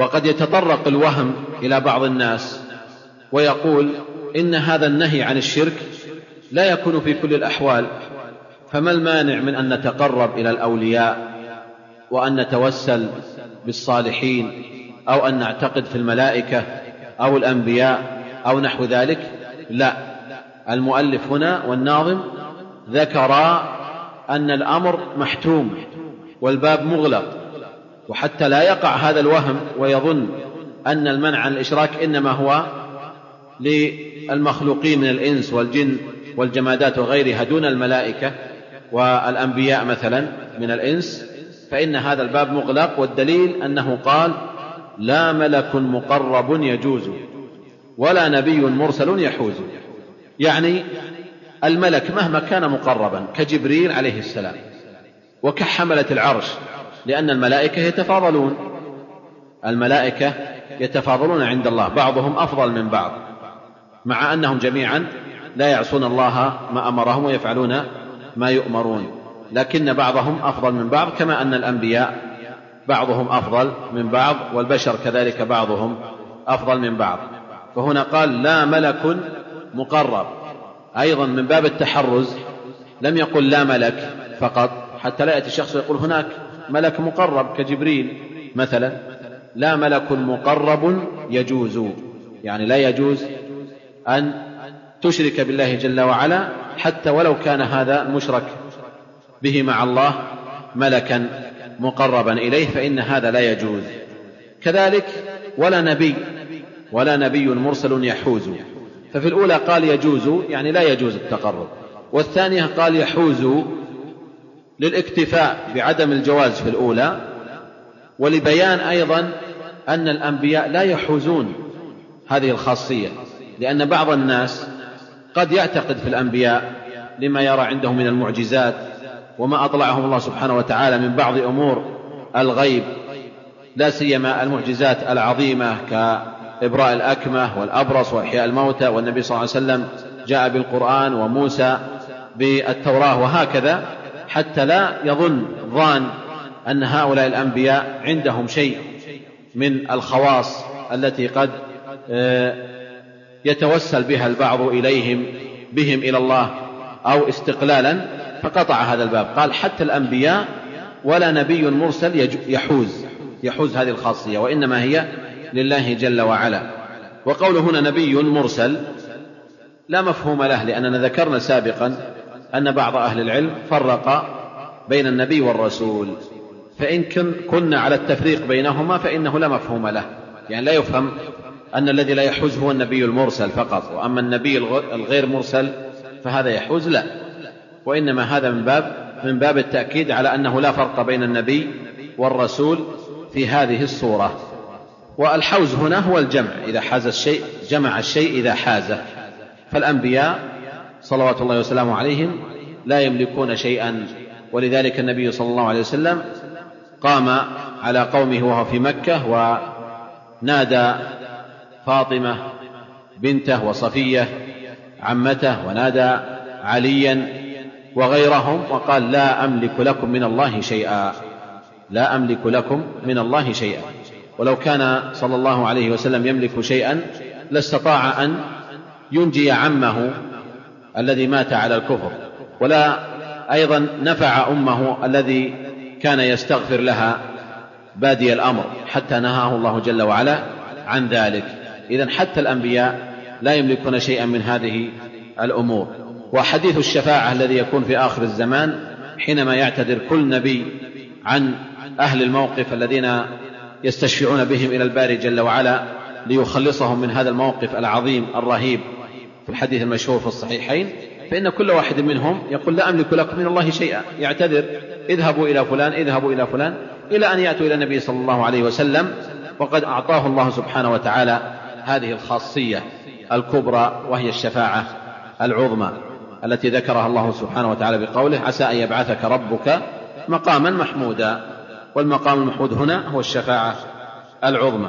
وقد يتطرق الوهم إلى بعض الناس ويقول إن هذا النهي عن الشرك لا يكون في كل الأحوال فما المانع من أن نتقرب إلى الأولياء وأن نتوسل بالصالحين أو أن نعتقد في الملائكة أو الأنبياء أو نحو ذلك؟ لا. المؤلف هنا والناظم ذكر أن الأمر محتوم والباب مغلق. وحتى لا يقع هذا الوهم ويظن أن المنع عن الإشراك إنما هو للمخلوقين من الإنس والجن والجمادات وغيرها دون الملائكة والأنبياء مثلا من الإنس فإن هذا الباب مغلق والدليل أنه قال لا ملك مقرب يجوز ولا نبي مرسل يحوز يعني الملك مهما كان مقربا كجبريل عليه السلام وكحملة العرش لأن الملائكة يتفاضلون. الملائكة يتفاضلون عند الله. بعضهم أفضل من بعض. مع أنهم جميعا لا يعصون الله ما أمرهم ويفعلون ما يؤمرون. لكن بعضهم أفضل من بعض كما أن الأنبياء بعضهم أفضل من بعض والبشر كذلك بعضهم أفضل من بعض. فهنا قال لا ملك مقرب. أيضا من باب التحرز لم يقل لا ملك فقط حتى لا يأتي شخص ويقول هناك ملك مقرب كجبريل. مثلا لا ملك مقرب يجوز يعني لا يجوز أن تشرك بالله جل وعلا حتى ولو كان هذا مشرك به مع الله ملكا مقربا إليه فإن هذا لا يجوز. كذلك ولا نبي ولا نبي مرسل يحوز. ففي الأولى قال يجوز يعني لا يجوز التقرب. والثانية قال يحوز للاكتفاء بعدم الجواز في الأولى ولبيان أيضا أن الأنبياء لا يحوزون هذه الخاصية لأن بعض الناس قد يعتقد في الأنبياء لما يرى عندهم من المعجزات وما أطلعهم الله سبحانه وتعالى من بعض أمور الغيب لا سيما المعجزات العظيمة كإبراء الأكمة والأبرص وإحياء الموتى والنبي صلى الله عليه وسلم جاء بالقرآن وموسى بالتوراة وهكذا. حتى لا يظن ظان أن هؤلاء الأنبياء عندهم شيء من الخواص التي قد آه، يتوسل بها البعض إليهم بهم إلى الله أو استقلالا فقطع هذا الباب. قال حتى الأنبياء ولا نبي مرسل يحوز يحوز هذه الخاصية وإنما هي لله جل وعلا. وقوله هنا نبي مرسل لا مفهوم له لأننا ذكرنا سابقا أن بعض أهل العلم فرق بين النبي والرسول. فإن كنا على التفريق بينهما فإنه لا مفهوم له. يعني لا يفهم أن الذي لا يحوز هو النبي المرسل فقط وأما النبي الغير مرسل فهذا يحوز لا. وإنما هذا من باب من باب التأكيد على أنه لا فرق بين النبي والرسول في هذه الصورة. والحوز هنا هو الجمع إذا حاز الشيء جمع الشيء إذا حازه. فالأنبياء صلوات الله وسلامه عليهم لا يملكون شيئا. ولذلك النبي صلى الله عليه وسلم قام على قومه وهو في مكة ونادى فاطمة بنته وصفية عمته ونادى عليا وغيرهم وقال لا أملك لكم من الله شيئا. لا أملك لكم من الله شيئا. ولو كان صلى الله عليه وسلم يملك شيئا لاستطاع أن ينجي عمه الذي مات على الكفر ولا أيضا نفع أمه الذي كان يستغفر لها بادي الأمر حتى نهاه الله جل وعلا عن ذلك. إذا حتى الأنبياء لا يملكون شيئا من هذه الأمور. وحديث الشفاعة الذي يكون في آخر الزمان حينما يعتذر كل نبي عن أهل الموقف الذين يستشفعون بهم إلى الباري جل وعلا ليخلصهم من هذا الموقف العظيم الرهيب في الحديث المشهور في الصحيحين فإن كل واحد منهم يقول لا أملك لكم من الله شيئا يعتذر اذهبوا إلى فلان اذهبوا إلى فلان إلى أن يأتوا إلى النبي صلى الله عليه وسلم وقد أعطاه الله سبحانه وتعالى هذه الخاصية الكبرى وهي الشفاعة العظمى التي ذكرها الله سبحانه وتعالى بقوله عسى أن يبعثك ربك مقاما محمودا والمقام المحمود هنا هو الشفاعة العظمى.